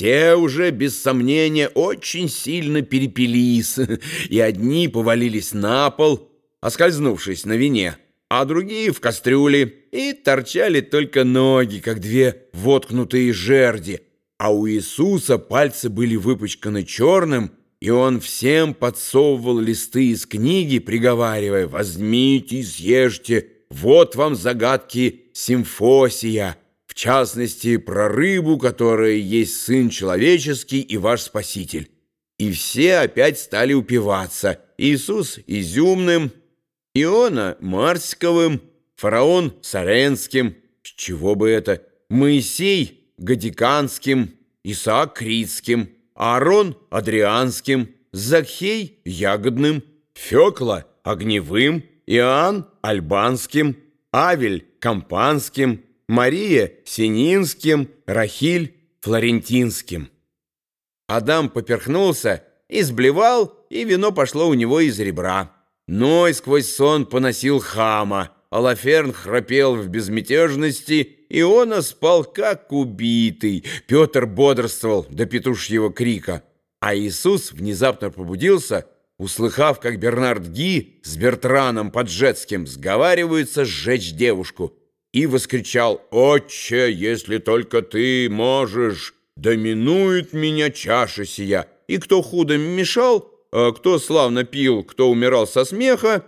Все уже, без сомнения, очень сильно перепились, и одни повалились на пол, оскользнувшись на вине, а другие в кастрюле, и торчали только ноги, как две воткнутые жерди, а у Иисуса пальцы были выпачканы черным, и он всем подсовывал листы из книги, приговаривая «Возьмите, съешьте, вот вам загадки симфосия» в частности, про рыбу, которая есть Сын Человеческий и ваш Спаситель. И все опять стали упиваться. Иисус изюмным, Иона Марсиковым, фараон Саренским, с чего бы это, Моисей Гадиканским, Исаак Критским, Аарон Адрианским, Захей Ягодным, Фекла Огневым, Иоанн Альбанским, Авель Кампанским, Мария Сининским, Рахиль Флорентинским. Адам поперхнулся, изблевал, и вино пошло у него из ребра. Ной сквозь сон поносил хама, Алаферн храпел в безмятежности, Иона спал как убитый. Петр бодрствовал до петушьего крика. А Иисус внезапно пробудился, услыхав, как Бернард Ги с Бертраном Поджецким сговариваются сжечь девушку и воскричал «Отче, если только ты можешь, доминует меня чаша сия». И кто худо мешал, а кто славно пил, кто умирал со смеха,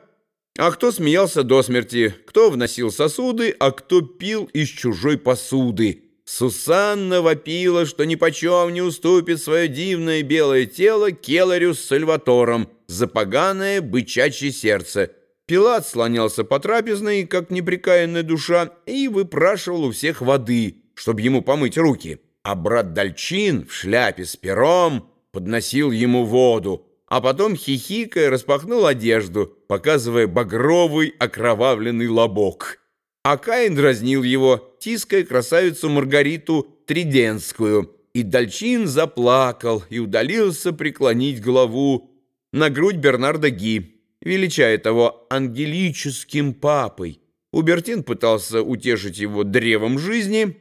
а кто смеялся до смерти, кто вносил сосуды, а кто пил из чужой посуды. Сусанна вопила, что нипочем не уступит свое дивное белое тело Келарю с Сальватором за поганое бычачье сердце — Пилат слонялся по трапезной, как неприкаянная душа, и выпрашивал у всех воды, чтобы ему помыть руки. А брат Дальчин в шляпе с пером подносил ему воду, а потом, хихикая, распахнул одежду, показывая багровый окровавленный лобок. А Каин дразнил его, тиская красавицу Маргариту Триденскую, и Дальчин заплакал и удалился преклонить голову на грудь Бернарда Ги величая того ангелическим папой. Убертин пытался утешить его древом жизни,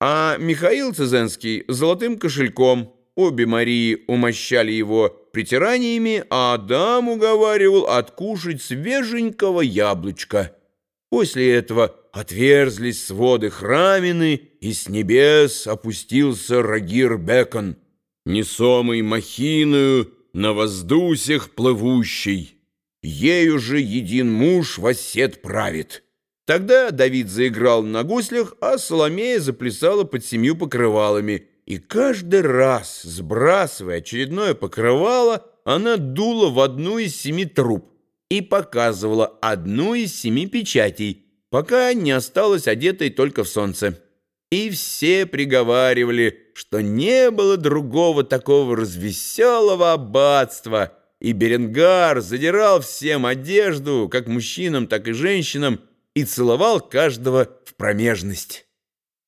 а Михаил Цезенский — золотым кошельком. Обе Марии умощали его притираниями, а Адам уговаривал откушать свеженького яблочка. После этого отверзлись своды храмины, и с небес опустился Рагир Бекон, несомый махиною на воздусях плывущий. Ею же един муж восед правит. Тогда Давид заиграл на гуслях, а Соломея заплясала под семью покрывалами. И каждый раз, сбрасывая очередное покрывало, она дула в одну из семи труб и показывала одну из семи печатей, пока не осталась одетой только в солнце. И все приговаривали, что не было другого такого развеселого аббатства — и Беренгар задирал всем одежду, как мужчинам, так и женщинам, и целовал каждого в промежность.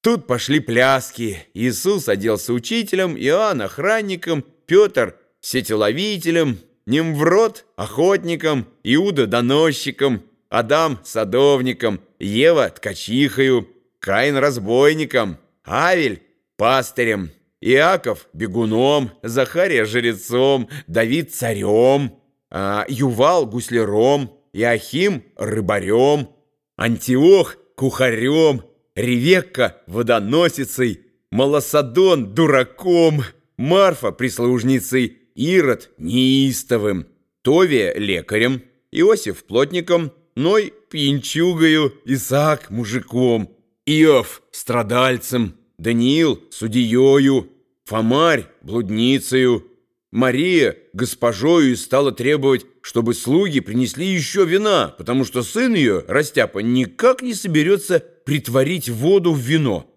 Тут пошли пляски. Иисус оделся учителем, Иоанн — охранником, Петр — сетеловителем, Немврод — охотником, Иуда — доносчиком, Адам — садовником, Ева — ткачихою, Каин — разбойником, Авель — пастырем, Иаков бегуном, Захария жрецом, Давид царем, а Ювал гусляром, Иохим рыбарем, Антиох кухарем, Ревекка водоносицей, Малосадон дураком, Марфа прислужницей, Ирод неистовым, Товия лекарем, Иосиф плотником, Ной пьянчугою, Исаак мужиком, Иов страдальцем, Даниил судьею, Фомарь блудницею, Мария госпожою и стала требовать, чтобы слуги принесли еще вина, потому что сын ее, Растяпа, никак не соберется притворить воду в вино.